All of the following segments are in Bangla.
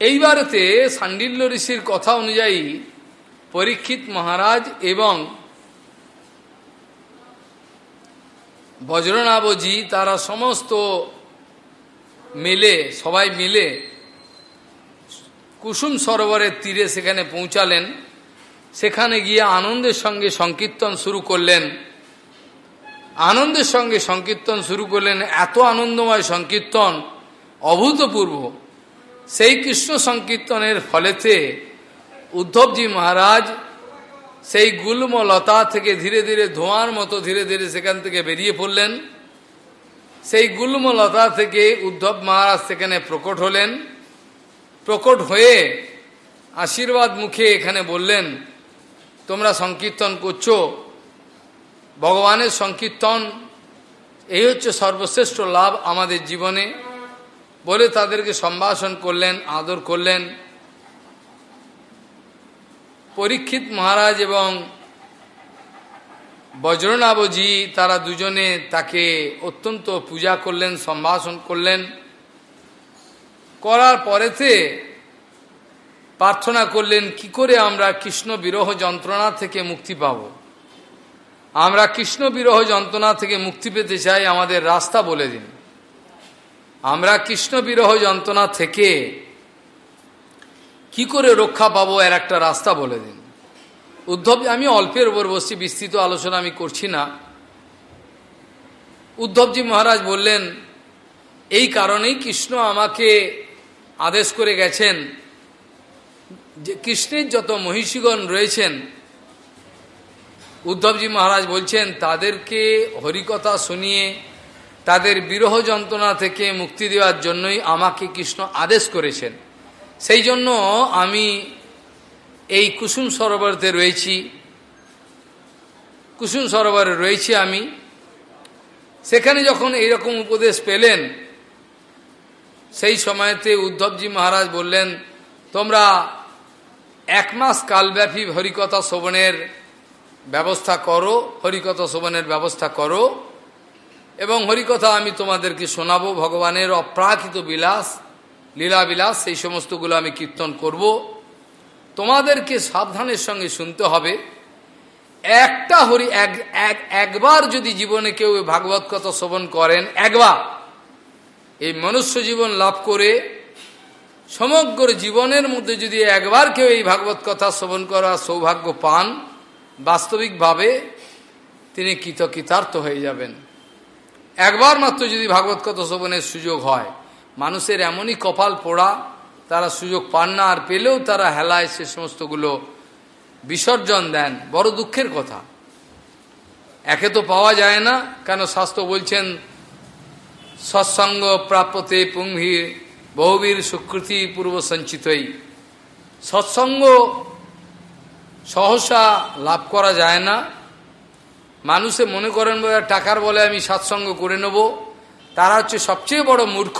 এইবারেতে সান্ডিল্য ঋষির কথা অনুযায়ী পরীক্ষিত মহারাজ এবং বজ্রনাবজি তারা সমস্ত মিলে, সবাই মিলে কুসুম সরোবরের তীরে সেখানে পৌঁছালেন। সেখানে গিয়ে আনন্দের সঙ্গে সংকীর্তন শুরু করলেন। আনন্দের সঙ্গে সংকীর্তন শুরু করলেন। এত আনন্দময় সংকীর্তন, অভূতপূর্ব। সেই কৃষ্ণ সংকীর্তনের ফলেতে উদ্ধবজি মহারাজ সেই গুল্ম লতা থেকে ধীরে ধীরে ধোঁয়ার মতো ধীরে ধীরে সেখান থেকে বেরিয়ে পড়লেন। সেই গুল্ম লতা থেকে উদ্ধব মহারাজ সেখানে প্রকট হলেন। প্রকট হয়ে আশীর্বাদ মুখে এখানে বললেন, তোমরা সংকীর্তন করছ, ভগবানের সংকীর্তন, এই হচ্ছে সর্বশ্রেষ্ঠ লাভ আমাদের জীবনে। বলে তাদেরকে সম্ভাষণ করলেন, আদর করলেন। পরীক্ষিত মহারাজ এবং বজ্রনাবজি তারা দুজনে তাকে অত্যন্ত পূজা করলেন, সম্ভাষণ করলেন। করার পরেতে প্রার্থনা করলেন, কি করে আমরা কৃষ্ণ বিরহ যন্ত্রণা থেকে মুক্তি পাব? আমরা কৃষ্ণ বিরহ যন্ত্রণা থেকে মুক্তি পেতে চাই, আমাদের রাস্তা বলে দিন। আমরা কৃষ্ণ বিরহ যন্ত্রণা থেকে কি করে রক্ষা পাবো এর একটা রাস্তা বলে দিন। উদ্ধব, আমি অল্পের ওপর বসছি, বিস্তৃত আলোচনা আমি করছি না। উদ্ধবজি মহারাজ বললেন, এই কারণেই কৃষ্ণ আমাকে আদেশ করে গেছেন যে কৃষ্ণের যত মহিষীগণ রয়েছেন, উদ্ধবজি মহারাজ বলছেন, তাদেরকে হরিকথা শুনিয়ে তাদের বিরহ যন্ত্রণা থেকে মুক্তি দেওয়ার জন্যই আমাকে কৃষ্ণ আদেশ করেছেন। সেই জন্য আমি এই কুসুম সরোবরতে রয়েছি। কুসুম সরোবরে রয়েছি আমি। সেখানে যখন এইরকম উপদেশ পেলেন, সেই সময়তে উদ্ধবজি মহারাজ বললেন, তোমরা এক মাস কালব্যাপী হরিকথা শোভনের ব্যবস্থা করো, হরিকথা শোভনের ব্যবস্থা করো। এবং হরিকথা আমি তোমাদেরকে শোনাবো ভগবানের অপ্রাকৃত বিলাস, লীলা বিলাস, সেই সমস্তগুলো আমি কীর্তন করব। তোমাদেরকে সাবধানের সঙ্গে শুনতে হবে। একটা হরি এক একবার যদি জীবনে কেউ ভাগবত কথা শ্রবণ করেন, একবার এই মনুষ্য জীবন লাভ করে, সমগ্র জীবনের মধ্যে যদি একবার কেউ এই ভাগবত কথা শ্রবণ করার সৌভাগ্য পান, বাস্তবিকভাবে তিনি কৃতকৃতার্থ হয়ে যাবেন। একবার মাত্র যদি ভাগবত কথা শ্রবণের সুযোগ হয়, মানুষের এমনই কপাল পোড়া, তারা সুযোগ পান না আর পেলেও তারা হেলায় সে সমস্তগুলো বিসর্জন দেন, বড় দুঃখের কথা। একে তো পাওয়া যায় না, কেন শাস্ত্র বলছেন, সৎসঙ্গ প্রাপ্যতে পুঙ্গির বহুবীর সুকৃতি পূর্ব সঞ্চিতই সৎসঙ্গ সহসা লাভ করা যায় না মানুষে মনে করেন টাকার বলে আমি সৎসঙ্গ করে নেব। তারা হচ্ছে সবচেয়ে বড় মূর্খ।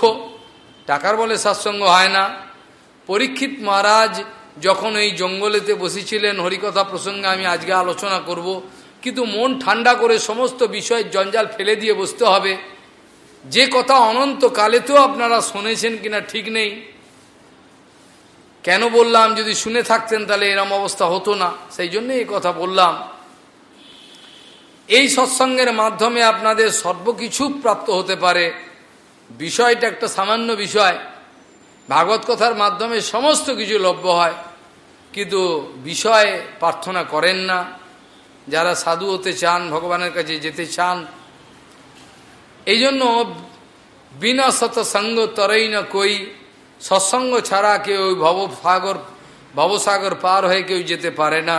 টাকার বলে সৎসঙ্গ হয় না। পরীক্ষিত মহারাজ যখন এই জঙ্গলেতে বসেছিলেন, হরিকথা প্রসঙ্গে আমি আজকে আলোচনা করব। কিন্তু মন ঠান্ডা করে সমস্ত বিষয়ের জঞ্জাল ফেলে দিয়ে বসতে হবে। যে কথা অনন্ত কালেতেও আপনারা শুনেছেন কিনা ঠিক নেই। কেন বললাম, যদি শুনে থাকতেন তাহলে এরম অবস্থা হতো না। সেই জন্য এই কথা বললাম। এই সৎসঙ্গের মাধ্যমে আপনাদের সর্বকিছু প্রাপ্ত হতে পারে। বিষয়টা একটা সামান্য বিষয়। ভাগবত কথার মাধ্যমে সমস্ত কিছু লভ্য হয়, কিন্তু বিষয়ে প্রার্থনা করেন না। যারা সাধু হতে চান, ভগবানের কাছে যেতে চান এই জন্য বিনা সৎসঙ্গ তরই না কই। সৎসঙ্গ ছাড়া কেউ ভবসাগর ভবসাগর পার হয়ে কেউ যেতে পারে না।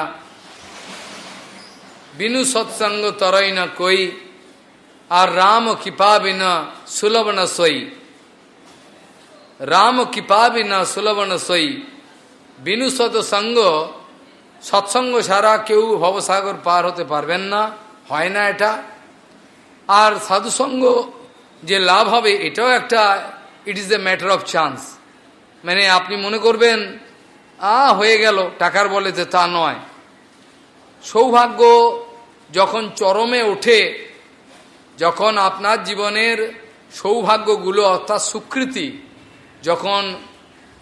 বিনু সৎসঙ্গ তরই না কই, আর রাম কৃপা বিনা সুলভ না সই। রাম কৃপা বিনা সুলভ না সই। বিনু সৎসঙ্গ সৎসঙ্গ ছাড়া কেউ ভবসাগর পার হতে পারবেন না, হয় না এটা। আর সাধুসঙ্গ যে লাভ হবে, এটাও একটা it is a matter of chance মানে আপনি মনে করবেন আ হয়ে গেল, টাকার বলেতে তা নয়। সৌভাগ্য যখন চরমে ওঠে, যখন আপনার জীবনের সৌভাগ্যগুলো অর্থাৎ সুকৃতি যখন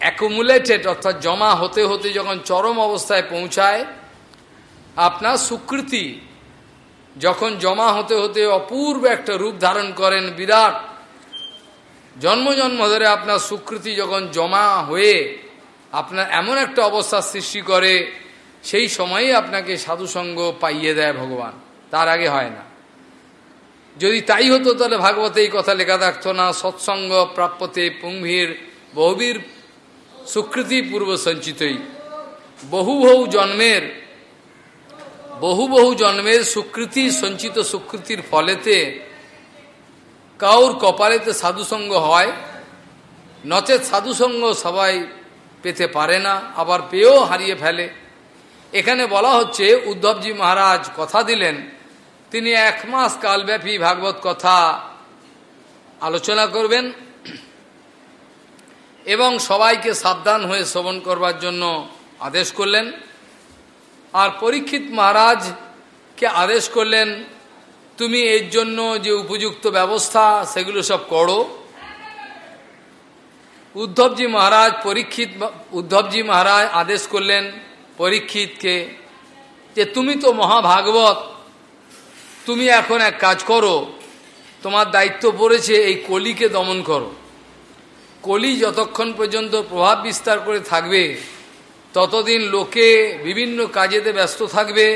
অ্যাকুমুলেটেড অর্থাৎ জমা হতে হতে যখন চরম অবস্থায় পৌঁছায়, আপনার সুকৃতি যখন জমা হতে হতে অপূর্ব একটা রূপ ধারণ করেন, বিরাট জন্ম জন্ম ধরে আপনার সুকৃতি যখন জমা হয়ে আপনার এমন একটা অবস্থার সৃষ্টি করে সেই সময়ই আপনাকে সাধুসঙ্গ পাইয়ে দেয় ভগবান। তার আগে হয় না। যদি তাই হতো, তাহলে ভাগবতে এই কথা লেখা থাকতো না, সৎসঙ্গ প্রাপ্যতে পুঙ্গির বহুবীর সুকৃতি পূর্ব সঞ্চিতই। বহু বহু জন্মের, বহু বহু জন্মের সুকৃতি, সঞ্চিত সুকৃতির ফলেতে কাউর কপালেতে সাধুসঙ্গ হয়, নচেত সাধুসঙ্গ সবাই পেতে পারে না, আবার পেয়েও হারিয়ে ফেলে। এখানে বলা হচ্ছে, উদ্ধবজি মহারাজ কথা দিলেন, তিনি এক মাস কালব্যাপী ভাগবত কথা আলোচনা করবেন এবং সবাইকে সাবধান হয়ে শ্রবণ করবার জন্য আদেশ করলেন। আর পরীক্ষিত মহারাজকে আদেশ করলেন, তুমি এর জন্য যে উপযুক্ত ব্যবস্থা, সেগুলো সব করো। উদ্ধবজি মহারাজ পরীক্ষিত, উদ্ধবজি মহারাজ আদেশ করলেন পরীক্ষিতকে, যে তুমি তো মহাভাগবত, তুমি এখন এক কাজ করো, তোমার দায়িত্ব পড়েছে এই কলিকে দমন করো। কলি যতক্ষণ পর্যন্ত প্রভাব বিস্তার করে থাকবে, ততদিন লোকে বিভিন্ন কাজেতে ব্যস্ত থাকবে,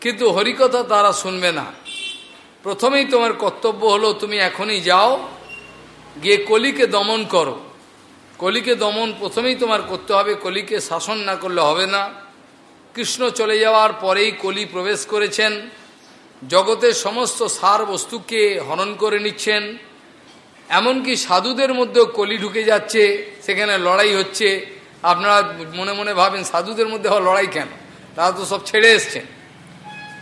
কিন্তু হরিকথা তারা শুনবে না। প্রথমেই তোমার কর্তব্য হলো তুমি এখনই যাও, গিয়ে কলিকে দমন করো। কলিকে দমন প্রথমেই তোমার করতে হবে, কলিকে শাসন না করলে হবে না। কৃষ্ণ চলে যাওয়ার পরেই কলি প্রবেশ করেছেন। জগতের সমস্ত সার বস্তুকে হনন করে নিচ্ছেন। এমনকি সাধুদের মধ্যেও কলি ঢুকে যাচ্ছে, সেখানে লড়াই হচ্ছে। আপনারা মনে মনে ভাবেন, সাধুদের মধ্যে লড়াই কেন? তারা তো সব ছেড়ে এসছেন।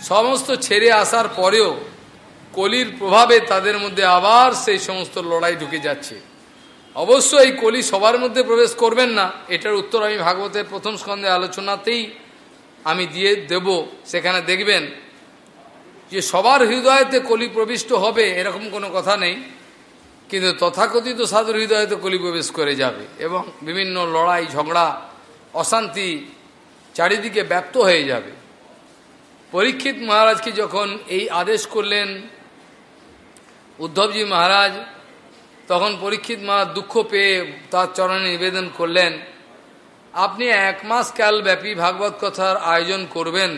সমস্ত ছেড়ে আসার পরেও কলির প্রভাবে তাদের মধ্যে আবার সেই সমস্ত লড়াই ঢুকে যাচ্ছে। অবশ্য এই কলি সবার মধ্যে প্রবেশ করবেন না। এটার উত্তর আমি ভাগবতের প্রথম স্কন্ধে আলোচনাতেই আমি দিয়ে দেব। সেখানে দেখবেন যে সবার হৃদয়তে কলি প্রবিষ্ট হবে এরকম কোনো কথা নেই। কিন্তু তথাকথিত সাধুর হৃদয়তে কলি প্রবেশ করে যাবে এবং বিভিন্ন লড়াই, ঝগড়া, অশান্তি চারিদিকে ব্যপ্ত হয়ে যাবে। পরীক্ষিত মহারাজকে যখন এই আদেশ করলেন, উদ্ধবজি মহারাজ তখন পরীক্ষিত মা দুঃখ পেয়ে তার চরণে নিবেদন করলেন, আপনি এক মাস কালব্যাপী ভাগবত কথার আয়োজন করবেন,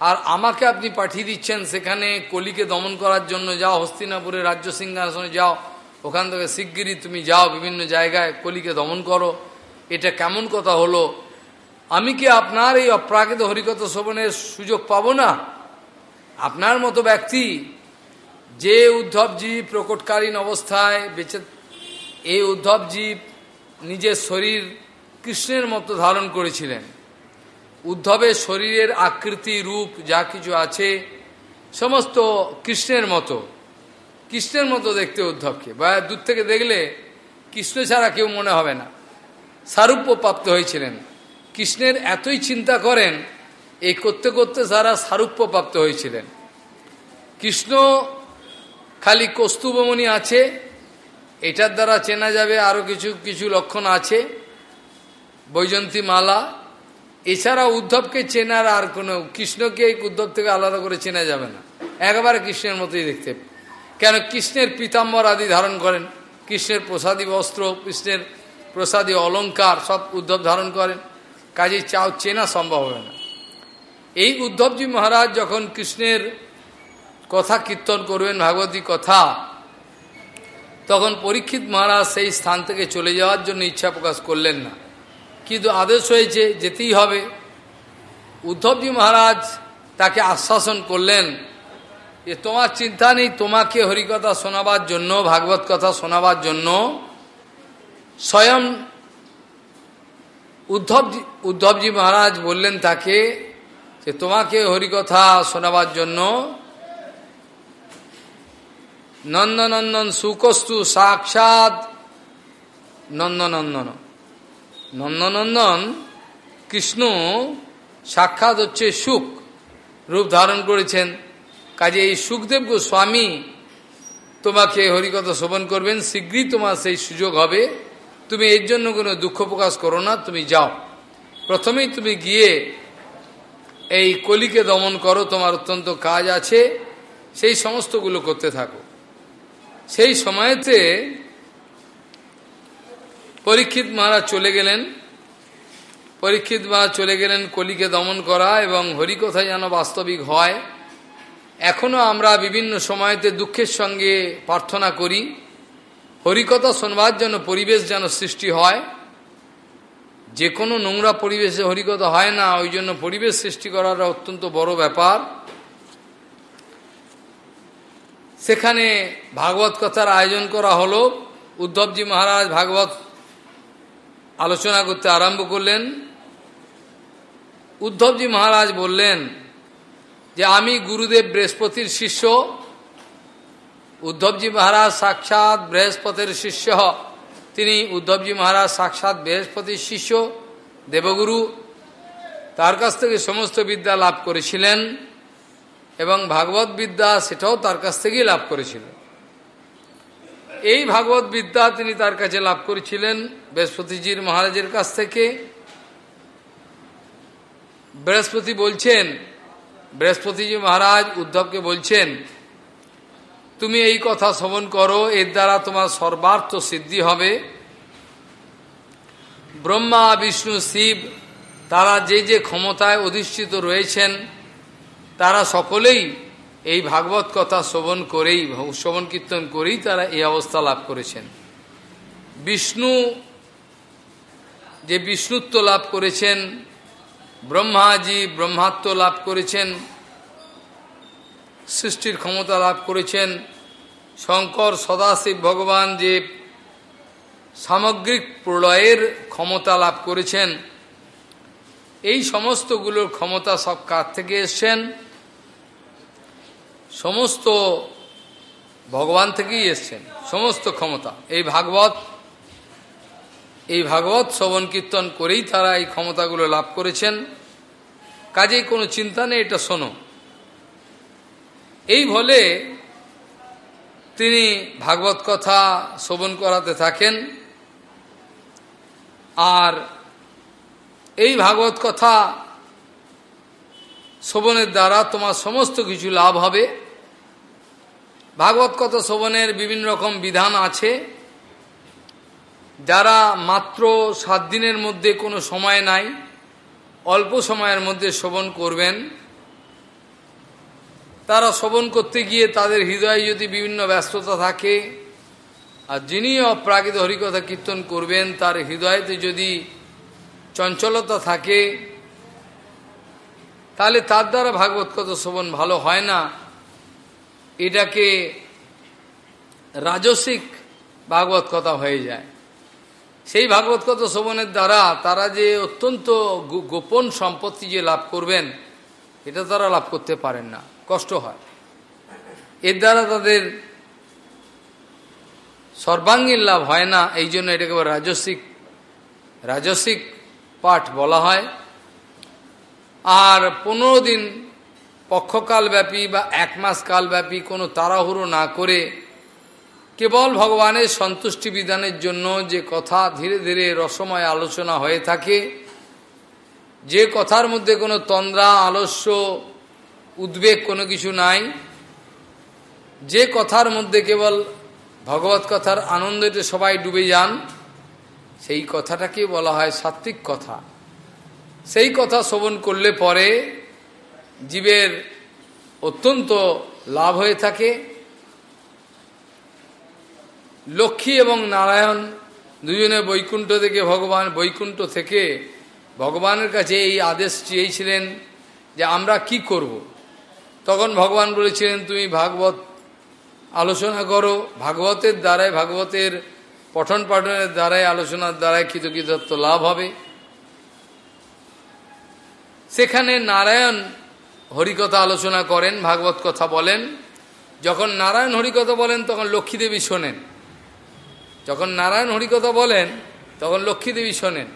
আর আমাকে আপনি পাঠিয়ে দিচ্ছেন সেখানে কলিকে দমন করার জন্য। যাও হস্তিনাপুরে রাজ্য সিংহাসনে যাও, ওখান থেকে শিগগিরই তুমি যাও, বিভিন্ন জায়গায় কলিকে দমন করো। এটা কেমন কথা হলো? আমি কি আপনার এই অপ্রাকৃত হরিকথা শ্রবণের সুযোগ পাব না? আপনার মতো ব্যক্তি যে উদ্ধবজি প্রকটকালীন অবস্থায় বেঁচে এই উদ্ধবজি নিজের শরীর কৃষ্ণের মতো ধারণ করেছিলেন। উদ্ধবের শরীরের আকৃতি, রূপ, যা কিছু আছে, সমস্ত কৃষ্ণের মতো। কৃষ্ণের মতো দেখতে উদ্ধবকে। বা দূর থেকে দেখলে কৃষ্ণ ছাড়া কেউ মনে হবে না। সারূপ্য প্রাপ্ত হয়েছিলেন। কৃষ্ণের এতই চিন্তা করেন এই করতে করতে তারা সারূপ্য প্রাপ্ত হয়েছিলেন। কৃষ্ণ খালি কস্তুবমণি আছে, এটার দ্বারা চেনা যাবে আরও কিছু কিছু লক্ষণ আছে। বৈজন্তী মালা, এছাড়া উদ্ধবকে চেনার আর কোনো, কৃষ্ণকে এই উদ্ধব থেকে আলাদা করে চেনা যাবে না। একেবারে কৃষ্ণের মতোই দেখতে। কেন কৃষ্ণের পিতাম্বর আদি ধারণ করেন, কৃষ্ণের প্রসাদী বস্ত্র, কৃষ্ণের প্রসাদী অলঙ্কার সব উদ্ধব ধারণ করেন। কাজে চাও চেনা সম্ভব হবে না। এই উদ্ধবজি মহারাজ যখন কৃষ্ণের কথা কীর্তন করবেন, ভাগবতী কথা। তখন পরীক্ষিত মহারাজ সেই স্থান থেকে চলে যাওয়ার জন্য ইচ্ছা প্রকাশ করলেন না। কিন্তু আদেশ হয়েছে, যেতেই হবে। উদ্ধবজি মহারাজ তাকে আশ্বাসন করলেন যে তোমার চিন্তা নেই, তোমাকে হরিকথা শোনাবার জন্য, ভাগবত কথা শোনাবার জন্য। স্বয়ং উদ্ধবজি উদ্ধবজি মহারাজ বললেন তাকে যে তোমাকে হরিকথা শোনাবার জন্য নন্দনন্দন সুকস্তু সাক্ষাৎ নন্দনন্দন। নন্দনন্দন কৃষ্ণ সাক্ষাৎ হচ্ছে সুখ রূপ ধারণ করেছেন। কাজে এই সুখদেব গোস্বামী তোমাকে হরিকথা শোভন করবেন, শীঘ্রই তোমার সেই সুযোগ হবে। তুমি এর জন্য কোনো দুঃখ প্রকাশ করো না, তুমি যাও। প্রথমেই তুমি গিয়ে এই কলিকে দমন করো, তোমার অত্যন্ত কাজ আছে, সেই সমস্তগুলো করতে থাকো। সেই সময়তে পরীক্ষিত মহারাজ চলে গেলেন। পরীক্ষিত মহারাজ চলে গেলেন কলিকে দমন করা এবং হরিকথা যেন বাস্তবিক হয়। এখনও আমরা বিভিন্ন সময়তে দুঃখের সঙ্গে প্রার্থনা করি। হরিকথা শোনবার জন্য পরিবেশ যেন সৃষ্টি হয়। যে কোনো নোংরা পরিবেশে হরিকথা হয় না, ওই জন্য পরিবেশ সৃষ্টি করাটা অত্যন্ত বড় ব্যাপার। সেখানে ভাগবত কথার আয়োজন করা হলো। উদ্ধবজি মহারাজ ভাগবত আলোচনা করতে আরম্ভ করলেন। উদ্ধবজি মহারাজ বললেন যে, আমি গুরুদেব বৃহস্পতির শিষ্য। উদ্ধবজি মহারাজ সাক্ষাৎ বৃহস্পতির শিষ্য। তিনি উদ্ধবজি মহারাজ সাক্ষাৎ বৃহস্পতির শিষ্য, দেবগুরু। তার কাছ থেকে সমস্ত বিদ্যা লাভ করেছিলেন। এবং ভাগবত বিদ্যা সেটাও তার কাছ থেকেই লাভ করেছিলেন এই ভাগবত বিদ্যা তিনি তার কাছে লাভ করেছিলেন বৃহস্পতিজির মহারাজের কাছ থেকে। বৃহস্পতি বলছেন, বৃহস্পতিজি মহারাজ উদ্ধবকে বলছেন, তুমি এই কথা শ্রবণ করো, এর দ্বারা তোমার সর্বার্থ সিদ্ধি হবে। ব্রহ্মা, বিষ্ণু, শিব, তারা যে যে ক্ষমতায় অধিষ্ঠিত রয়েছেন তারা সকলেই এই ভাগবত কথা শ্রবণ করেই, শ্রবণ কীর্তন করেই তারা এই অবস্থা লাভ করেছেন। বিষ্ণু, যে বিষ্ণুত্ব লাভ করেছেন, ব্রহ্মাজি ব্রহ্মাত্ম লাভ করেছেন, সৃষ্টির ক্ষমতা লাভ করেছেন, শঙ্কর, সদাশিব ভগবান যে সামগ্রিক প্রলয়ের ক্ষমতা লাভ করেছেন, এই সমস্তগুলোর ক্ষমতা সব কার থেকে এসছেন? সমস্ত ভগবান থেকেই এসছেন, সমস্ত ক্ষমতা। এই ভাগবত এই ভাগবত শ্রবণ কীর্তন করেই তারা এই ক্ষমতাগুলো লাভ করেছেন। কাজেই কোনো চিন্তা নেই, এটা শোনো। এই বলে তিনি ভাগবত কথা শ্রবণ করাতে থাকেন। আর এই ভাগবত কথা শ্রবণের দ্বারা তোমার সমস্ত কিছু লাভ হবে। ভাগবত কথা শ্রবণের বিভিন্ন রকম বিধান আছে। যারা মাত্র সাত দিনের মধ্যে কোনো সময় নাই, অল্প সময়ের মধ্যে শ্রবণ করবেন। তারা শ্রবণ করতে গিয়ে তাদের হৃদয়ে যদি বিভিন্ন ব্যস্ততা থাকে, আর যিনি অপ্রাকৃত হরিকথা কীর্তন করবেন, তার হৃদয়তে যদি চঞ্চলতা থাকে তাহলে তার দ্বারা ভাগবত কথা শ্রবণ ভালো হয় না? এটাকে রাজসিক ভাগবত কথা হয়ে যায়। সেই ভাগবত কথা শ্রবণের দ্বারা তারা যে অত্যন্ত গোপন সম্পত্তি যে লাভ করবেন, এটা তারা লাভ করতে পারেন না। কষ্ট হয়। এর দ্বারা তাদের সর্বাঙ্গীন লাভ হয় না। এই জন্য এটাকে রাজস্বিক রাজস্বিক পাঠ বলা হয়। আর পনেরো দিন পক্ষকালব্যাপী বা এক মাস কালব্যাপী কোনো তাড়াহুড়ো না করে কেবল ভগবানের সন্তুষ্টি বিধানের জন্য যে কথা ধীরে ধীরে রসময় আলোচনা হয়ে থাকে, যে কথার মধ্যে কোনো তন্দ্রা, আলস্য, উদ্বেগ কোনো কিছু নাই, যে কথার মধ্যে কেবল ভগবত কথার আনন্দতে সবাই ডুবে যান, সেই কথাটাকে বলা হয় সাত্বিক কথা। সেই কথা শ্রবণ করলে পরে জীবের অত্যন্ত লাভ হয়ে থাকে। লক্ষ্মী এবং নারায়ণ দুজনে বৈকুণ্ঠ থেকে ভগবান, বৈকুণ্ঠ থেকে ভগবানের কাছে এই আদেশ চেয়েছিলেন যে আমরা কি করব। তখন ভগবান বলেছিলেন, তুমি ভাগবত আলোচনা করো। ভাগবতের দ্বারাই ভাগবতের পঠন পাঠনের দ্বারাই আলোচনার দ্বারাই কৃতকৃতত্ব লাভ হবে। সেখানে নারায়ণ হরিকথা আলোচনা করেন, ভাগবত কথা বলেন। যখন নারায়ণ হরিকথা বলেন, তখন লক্ষ্মীদেবী শোনেন। যখন নারায়ণ হরিকথা বলেন, তখন লক্ষ্মীদেবী শোনেন।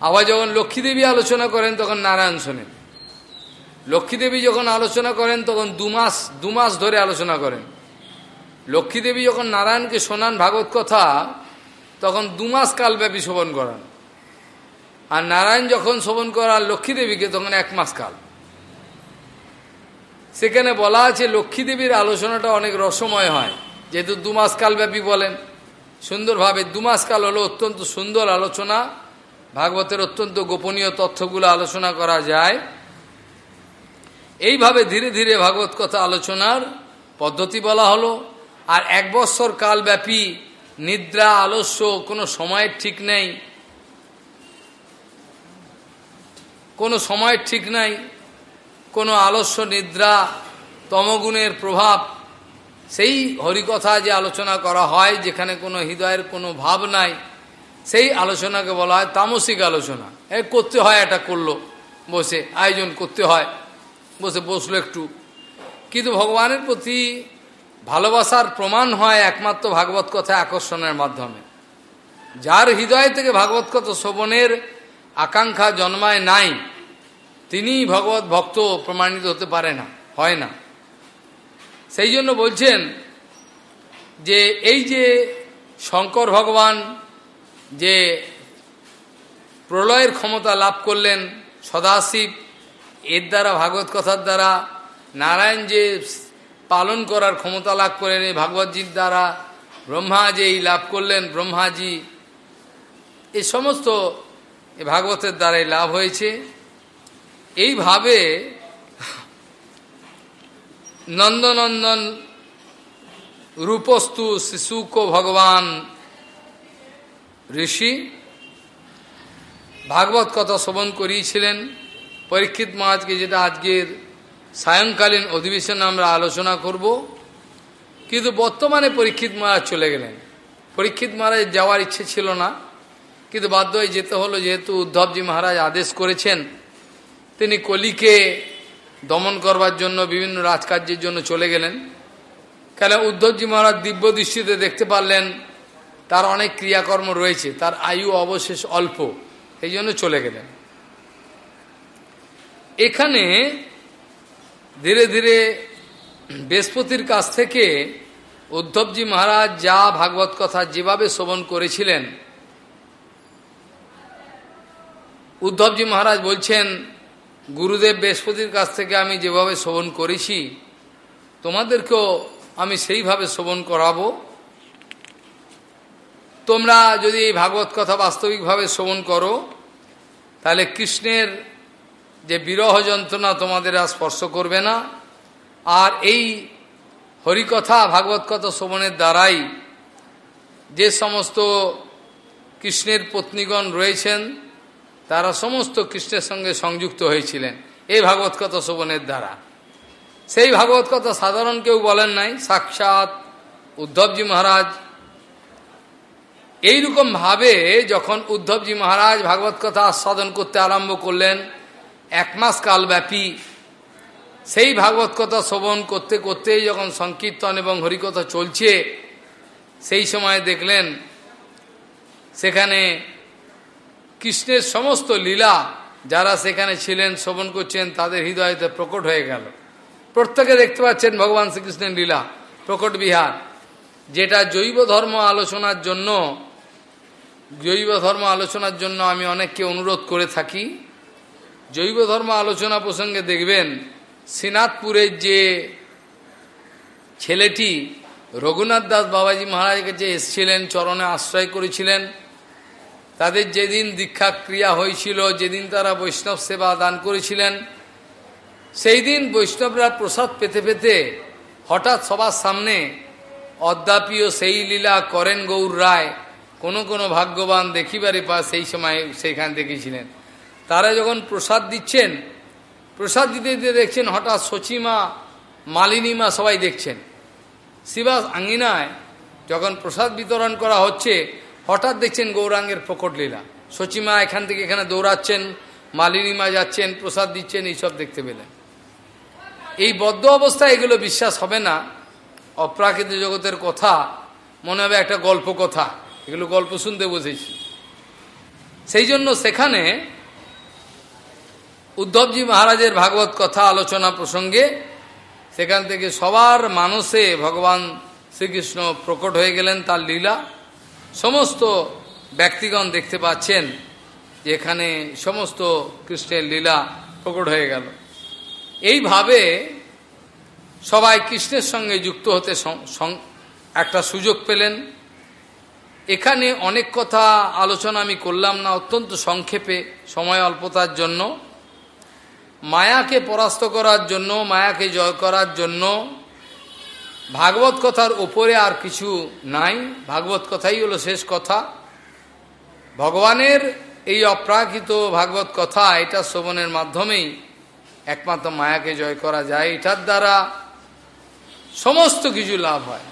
আবার যখন লক্ষ্মীদেবী আলোচনা করেন, তখন নারায়ণ শোনেন। লক্ষ্মীদেবী যখন আলোচনা করেন, তখন দু মাস দু মাস ধরে আলোচনা করেন। লক্ষ্মীদেবী যখন নারায়ণকে শোনান ভাগবত কথা, তখন দু মাস কালব্যাপী শোভন করান। আর নারায়ণ যখন শোভন করান লক্ষ্মী দেবীকে, তখন এক মাস কাল। সেখানে বলা আছে লক্ষ্মী দেবীর আলোচনাটা অনেক রসময় হয়। যেহেতু দু মাস কালব্যাপী বলেন। সুন্দরভাবে দু মাস কাল হলো অত্যন্ত সুন্দর আলোচনা। ভাগবতের অত্যন্ত গোপনীয় তথ্যগুলো আলোচনা করা যায়। এইভাবে ধীরে ধীরে ভাগবত কথা আলোচনার পদ্ধতি বলা হলো। আর এক বৎসর কালব্যাপী নিদ্রা, আলস্য কোনো সময়ের ঠিক নেই। কোনো সময় ঠিক নাই, কোনো আলস্য নিদ্রা, তমগুণের প্রভাব, সেই হরিকথা যে আলোচনা করা হয়, যেখানে কোনো হৃদয়ের কোনো ভাব নাই, সেই আলোচনাকে বলা হয় তামসিক আলোচনা। এ করতে হয়, এটা করল, বসে আয়োজন করতে হয়, বসে বসল একটু। কিন্তু ভগবানের প্রতি ভালোবাসার প্রমাণ হয় একমাত্র ভাগবত কথা আকর্ষণের মাধ্যমে। যার হৃদয় থেকে ভাগবত কথা শ্রবণের আকাঙ্ক্ষা জন্মায় নাই, তিনি ভগবত ভক্ত প্রমাণিত হতে পারে না, হয় না। সেই জন্য বলছেন যে এই যে শঙ্কর ভগবান যে প্রলয়ের ক্ষমতা লাভ করলেন সদাশিব, এর দ্বারা, ভাগবত কথার দ্বারা, নারায়ণ যে পালন করার ক্ষমতা লাভ করেন, এই ভাগবতজির দ্বারা ব্রহ্মা যে এই লাভ করলেন, ব্রহ্মাজি এই সমস্ত ভাগবতের দ্বারাই লাভ হয়েছে। এইভাবে নন্দনন্দন রূপস্তু শিশুক ভগবান ঋষি ভাগবত কথা শ্রবণ করিয়েছিলেন। পরীক্ষিত মহাজকে যেটা আজকের সায়ংকালীন অধিবেশনে আমরা আলোচনা করব। কিন্তু বর্তমানে পরীক্ষিত মহারাজ চলে গেলেন। পরীক্ষিত মহারাজ যাওয়ার ইচ্ছে ছিল না। কিন্তু বাধ্য হয়ে যেতে হলো, যেহেতু উদ্ধবজি মহারাজ আদেশ করেছেন, তিনি কলিকে দমন করবার জন্য বিভিন্ন রাজকার্যের জন্য চলে গেলেন। কেন উদ্ধবজি মহারাজ দিব্য দৃষ্টিতে দেখতে পারলেন, তার অনেক ক্রিয়াকর্ম রয়েছে, তার আয়ু অবশেষ অল্প, এই জন্য চলে গেলেন। এখানে ধীরে ধীরে বৃহস্পতির কাছ থেকে উদ্ধবজি মহারাজ যা ভাগবত কথা যেভাবে শ্রবণ করেছিলেন উদ্ধবজি মহারাজ বলছেন, গুরুদেব বৃহস্পতির কাছ থেকে আমি যেভাবে শ্রবণ করেছি, তোমাদেরকেও আমি সেইভাবে শ্রবণ করাবো। তোমরা যদি এই ভাগবত কথা বাস্তবিকভাবে শ্রবণ করো, তাহলে কৃষ্ণের যে বিরহ যন্ত্রণা তোমাদের আর স্পর্শ করবে না। আর এই হরিকথা, ভাগবত কথা শ্রবণের দ্বারাই যে সমস্ত কৃষ্ণের পত্নীগণ রয়েছেন তারা সমস্ত কৃষ্ণের সঙ্গে সংযুক্ত হয়েছিলেন। এই ভাগবত কথা শ্রবণের দ্বারা। সেই ভাগবত কথা সাধারণ কেউ বলেন নাই, সাক্ষাৎ উদ্ধবজি মহারাজ। এইরকম ভাবে যখন উদ্ধবজি মহারাজ ভাগবত কথা আস্বাদন করতে আরম্ভ করলেন, এক মাস কালব্যাপী সেই ভাগবত কথা শ্রবণ করতে করতেই যখন সংকীর্তন এবং হরিকথা চলছে, সেই সময় দেখলেন, সেখানে কৃষ্ণের সমস্ত লীলা যারা সেখানে ছিলেন, শ্রবণ করছেন, তাদের হৃদয়তে প্রকট হয়ে গেল। প্রত্যেকে দেখতে পাচ্ছেন ভগবান শ্রীকৃষ্ণের লীলা, প্রকট বিহার, যেটা জৈব ধর্ম আলোচনার জন্য, জৈব ধর্ম আলোচনার জন্য আমি অনেককে অনুরোধ করে থাকি। জৈব ধর্ম আলোচনা প্রসঙ্গে দেখবেন, শ্রীনাথপুরের যে ছেলেটি রঘুনাথ দাস বাবাজি মহারাজের কাছে এসছিলেন, চরণে আশ্রয় করেছিলেন তাদের যেদিন দীক্ষা ক্রিয়া হয়েছিল, যেদিন তারা বৈষ্ণব সেবা দান করেছিলেন, সেই দিন বৈষ্ণবরা প্রসাদ পেতে পেতে হঠাৎ সবার সামনে অদ্যাপিও সেই লীলা করেন গৌর রায়। কোনো কোনো ভাগ্যবান দেখিবারে পা সেই সময় সেইখানে দেখেছিলেন তারা যখন প্রসাদ দিচ্ছেন, প্রসাদ দিতে দিতে দেখছেন হঠাৎ সচিমা মালিনীমা সবাই দেখছেন। শিবাস আঙ্গিনায় যখন প্রসাদ বিতরণ করা হচ্ছে হঠাৎ দেখছেন গৌরাঙ্গের প্রকট লীলা। সচিমা এখান থেকে এখানে দৌড়াচ্ছেন, মালিনীমা যাচ্ছেন, প্রসাদ দিচ্ছেন, এইসব দেখতে পেলেন। এই বদ্ধ অবস্থায় এগুলো বিশ্বাস হবে না। অপ্রাকৃত জগতের কথা, মনে হবে একটা গল্প কথা। এগুলো গল্প শুনতে বসেছি। সেই জন্য সেখানে উদ্ধবজি মহারাজের ভাগবত কথা, আলোচনা প্রসঙ্গে সেখান থেকে সবার মানুষে ভগবান শ্রীকৃষ্ণ প্রকট হয়ে গেলেন তার লীলা। সমস্ত ব্যক্তিগণ দেখতে পাচ্ছেন যে এখানে সমস্ত কৃষ্ণের লীলা প্রকট হয়ে গেল। এইভাবে সবাই কৃষ্ণের সঙ্গে যুক্ত হতে একটা সুযোগ পেলেন। এখানে অনেক কথা আলোচনা আমি করলাম না, অত্যন্ত সংক্ষেপে, সময় অল্পতার জন্য। মায়াকে পরাস্ত করার জন্য, মায়াকে জয় করার জন্য ভাগবত কথার ওপরে আর কিছু নাই। ভাগবত কথাই হলো শেষ কথা। ভগবানের এই অপ্রাকৃত ভাগবত কথা, এটা শ্রবণের মাধ্যমেই একমাত্র মায়াকে জয় করা যায়। এটার দ্বারা সমস্ত কিছু লাভ হয়।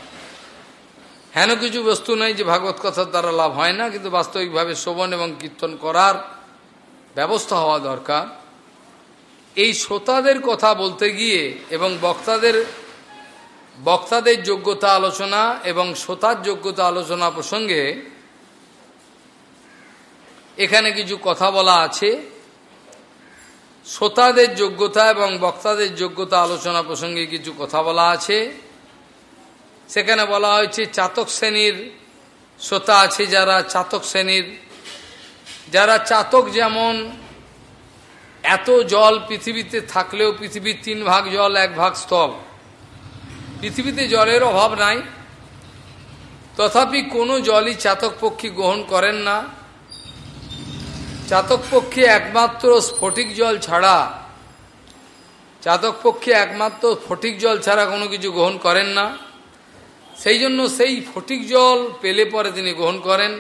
হেন কিছু বস্তু নাই যে ভাগবত কথার দ্বারা লাভ হয় না, কিন্তু বাস্তবিকভাবে শোভন এবং কীর্তন করার ব্যবস্থা হওয়া দরকার। এই শ্রোতাদের কথা বলতে গিয়ে এবং বক্তাদের বক্তাদের যোগ্যতা আলোচনা এবং শ্রোতার যোগ্যতা আলোচনা প্রসঙ্গে এখানে কিছু কথা বলা আছে। শ্রোতাদের যোগ্যতা এবং বক্তাদের যোগ্যতা আলোচনা প্রসঙ্গে কিছু কথা বলা আছে। সেখানে বলা হয়েছে, চাতক শ্রেণির শ্রোতা আছে যারা, চাতক শ্রেণির, যারা চাতক যেমন এত জল পৃথিবীতে থাকলেও পৃথিবীর তিন ভাগ জল, এক ভাগ স্থল। পৃথিবীতে জলের অভাব নাই। তথাপি কোনো জলই চাতক পক্ষী গ্রহণ করেন না। চাতক পক্ষে একমাত্র স্ফটিক জল ছাড়া, চাতক পক্ষে একমাত্র ফটিক জল ছাড়া কোনো কিছু গ্রহণ করেন না। সেই জন্য সেই ফটিক জল পেলে পরে তিনি গ্রহণ করেন।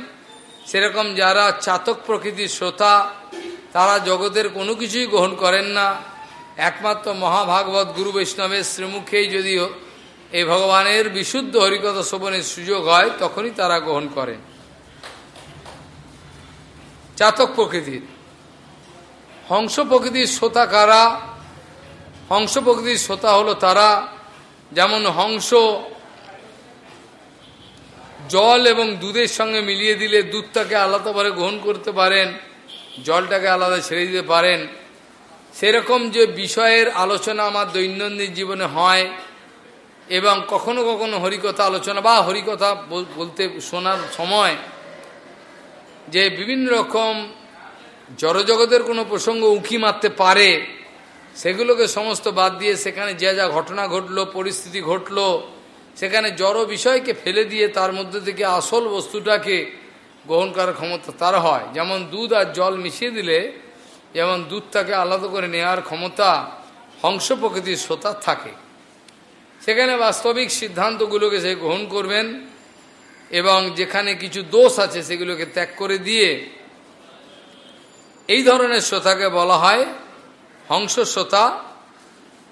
সেরকম যারা চাতক প্রকৃতির শ্রোতা, তারা জগতের কোনো কিছুই গ্রহণ করেন না। একমাত্র মহাভাগবত গুরু বৈষ্ণবের শ্রীমুখেই যদি এই ভগবানের বিশুদ্ধ হরিকথা শ্রবণের সুযোগ হয়, তখনই তারা গ্রহণ করেন চাতক প্রকৃতির। হংস প্রকৃতির শ্রোতা কারা? হংস প্রকৃতির শ্রোতা হলো তারা, যেমন হংস জল এবং দুধের সঙ্গে মিলিয়ে দিলে দুধটাকে আলাদাভাবে গ্রহণ করতে পারেন, জলটাকে আলাদা ছেড়ে দিতে পারেন। সেরকম যে বিষয়ের আলোচনা আমার দৈনন্দিন জীবনে হয় এবং কখনো কখনো হরিকথা আলোচনা বা হরিকথা বলতে শোনার সময় যে বিভিন্ন রকম জড়জগতের কোনো প্রসঙ্গ উঁকি মারতে পারে, সেগুলোকে সমস্ত বাদ দিয়ে সেখানে যা যা ঘটনা ঘটলো, পরিস্থিতি ঘটলো, সেখানে জড় বিষয়কে ফেলে দিয়ে তার মধ্যে থেকে আসল বস্তুটাকে গ্রহণ করার ক্ষমতা তার হয়। যেমন দুধ আর জল মিশিয়ে দিলে, যেমন দুধটাকে আলাদা করে নেওয়ার ক্ষমতা হংস প্রকৃতির শ্রোতার থাকে। সেখানে বাস্তবিক সিদ্ধান্তগুলোকে সে গ্রহণ করবেন এবং যেখানে কিছু দোষ আছে সেগুলোকে ত্যাগ করে দিয়ে এই ধরনের শ্রোতাকে বলা হয় হংস শ্রোতা,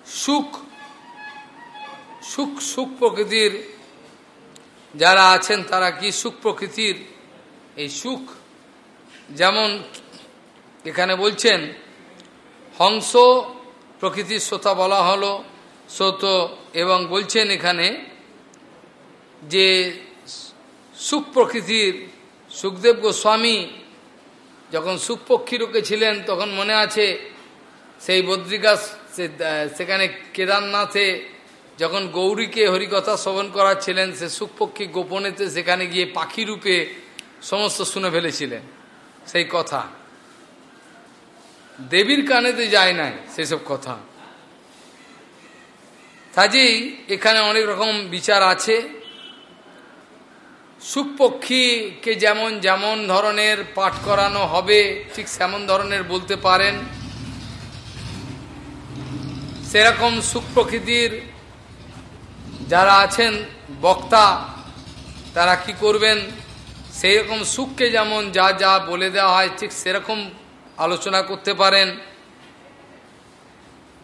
সুখ সুখ সুখ প্রকৃতির যারা আছেন তারা কি সুখ প্রকৃতির? এই সুখ, যেমন এখানে বলছেন, হংস প্রকৃতির শ্রোতা বলা হলো, শ্রোত এবং বলছেন এখানে যে সুখ প্রকৃতির সুখদেব গোস্বামী যখন সুখপক্ষী রূপে ছিলেন, তখন মনে আছে সেই বদ্রিকা সেখানে কেদারনাথে যখন গৌরীকে হরিকথা শ্রবণ করাচ্ছিলেন, সে সুখপক্ষী গোপনেতে সেখানে গিয়ে পাখি রূপে সমস্ত শুনে ফেলেছিলেন। সেই কথা। দেবীর কানেতে যায় নাই সেসব কথা। কাজেই এখানে অনেক রকম বিচার আছে। সুখপক্ষীকে যেমন যেমন ধরনের পাঠ করানো হবে, ঠিক সেমন ধরনের বলতে পারেন। সেরকম সুখ প্রকৃতির যারা আছেন, বক্তা, তারা কি করবেন? সেই রকম সুখকে যেমন যা যা বলে দেওয়া হয়, ঠিক সেরকম আলোচনা করতে পারেন।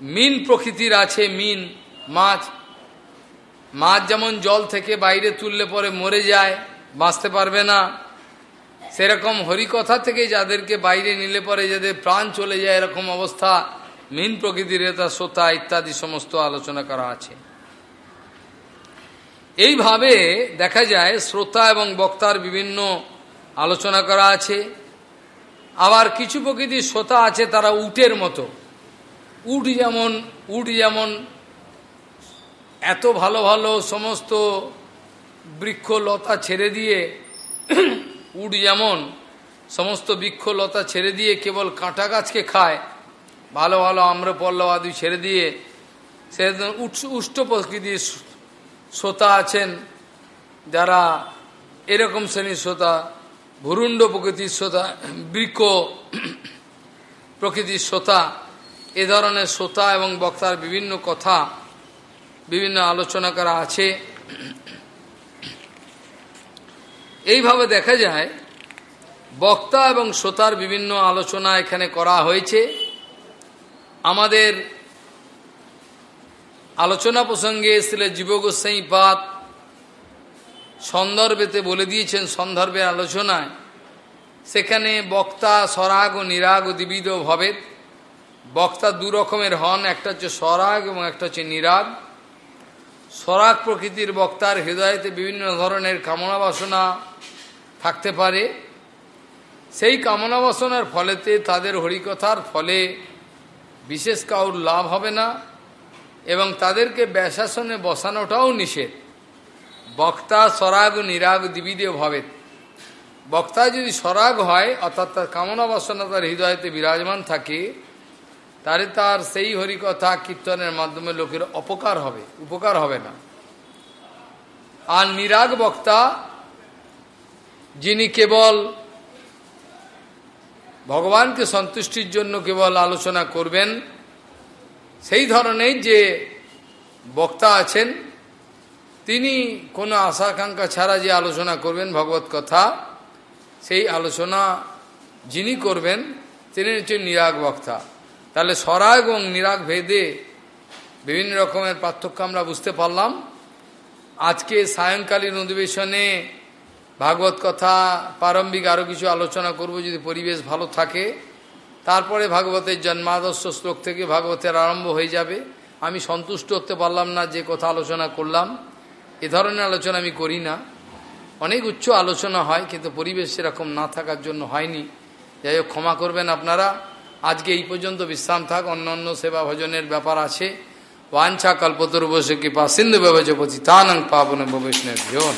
মিন প্রকৃতির আছে, মিন মাছ মাছ যেমন জল থেকে বাইরে তুললে পরে মরে যায়, বাঁচতে পারবে না। সেরকম হরিকথা থেকে যাদেরকে বাইরে নিলে পরে যাদের প্রাণ চলে যায়, এরকম অবস্থা মিন প্রকৃতির এটা শ্রোতা ইত্যাদি সমস্ত আলোচনা করা আছে। এইভাবে দেখা যায় শ্রোতা এবং বক্তার বিভিন্ন আলোচনা করা আছে। আবার কিছু প্রকৃতির শ্রোতা আছে তারা উটের মতো। উট যেমন উট যেমন এত ভালো ভালো সমস্ত বৃক্ষ লতা ছেড়ে দিয়ে, উট যেমন সমস্ত বৃক্ষলতা ছেড়ে দিয়ে কেবল কাঁটা গাছকে খায়, ভালো ভালো আম্রপল্লব আদি ছেড়ে দিয়ে সে উষ্ট প্রকৃতির শ্রোতা আছেন, যারা এরকম শ্রেণির শ্রোতা, ভুরুণ্ড প্রকৃতির শ্রোতা, বৃক্ষ প্রকৃতির শ্রোতা, এ ধরনের শ্রোতা এবং বক্তার বিভিন্ন কথা বিভিন্ন আলোচনা করা আছে। এইভাবে দেখা যায়, বক্তা এবং শ্রোতার বিভিন্ন আলোচনা এখানে করা হয়েছে। আমাদের আলোচনা প্রসঙ্গে এসেছিল জীবগোস্বাই পাত সন্দর্ভেতে বলে দিয়েছেন, সন্দর্ভের আলোচনায়, সেখানে বক্তা সরাগ ও নিরাগ ও দ্বিবিধ ভবেদ বক্তা দু রকমের হন, একটা হচ্ছে সরাগ এবং একটা হচ্ছে নিরাগ। সরাগ প্রকৃতির বক্তার হৃদয়তে বিভিন্ন ধরনের কামনা বাসনা থাকতে পারে। সেই কামনা বাসনার ফলেতে তাদের হরিকথার ফলে বিশেষ কাউর লাভ হবে না এবং তাদেরকে ব্যাসাসনে বসানোটাও নিষেধ। বক্তা সরাগ নিরাগ দিবিদে ভাবে। বক্তা যদি সরাগ হয়, অর্থাৎ তার কামনা বাসনা তার হৃদয়তে বিরাজমান থাকে তাহলে তার সেই হরিকথা কীর্তনের মাধ্যমে লোকের অপকার হবে, উপকার হবে না। আর নিরাগ বক্তা, যিনি কেবল ভগবানকে সন্তুষ্টির জন্য কেবল আলোচনা করবেন, সেই ধরনের যে বক্তা আছেন, তিনি কোনো আশা আকাঙ্ক্ষা ছাড়া যে আলোচনা করবেন, ভগবত কথা, সেই আলোচনা যিনি করবেন, তিনি হচ্ছেন নিরাগ বক্তা। তাহলে সরাগ এবং নিরাগ ভেদে বিভিন্ন রকমের পার্থক্য আমরা বুঝতে পারলাম। আজকে সায়ংকালীন অধিবেশনে ভাগবত কথা, প্রারম্ভিক আরও কিছু আলোচনা করব যদি পরিবেশ ভালো থাকে। তারপরে ভাগবতের জন্মাদর্শ শ্লোক থেকে ভাগবতের আরম্ভ হয়ে যাবে। আমি সন্তুষ্ট হতে পারলাম না যে কথা আলোচনা করলাম। এ ধরনের আলোচনা আমি করি না। অনেক উচ্চ আলোচনা হয়, কিন্তু পরিবেশ সেরকম না থাকার জন্য হয়নি। যাই ক্ষমা করবেন আপনারা। আজকে এই পর্যন্ত বিশ্রাম থাক, অন্য অন্য সেবা ভজনের ব্যাপার আছে। কল্পতরু বসে কৃপা, সিন্ধু ব্যবজপতি তানং পাবন বৈষ্ণব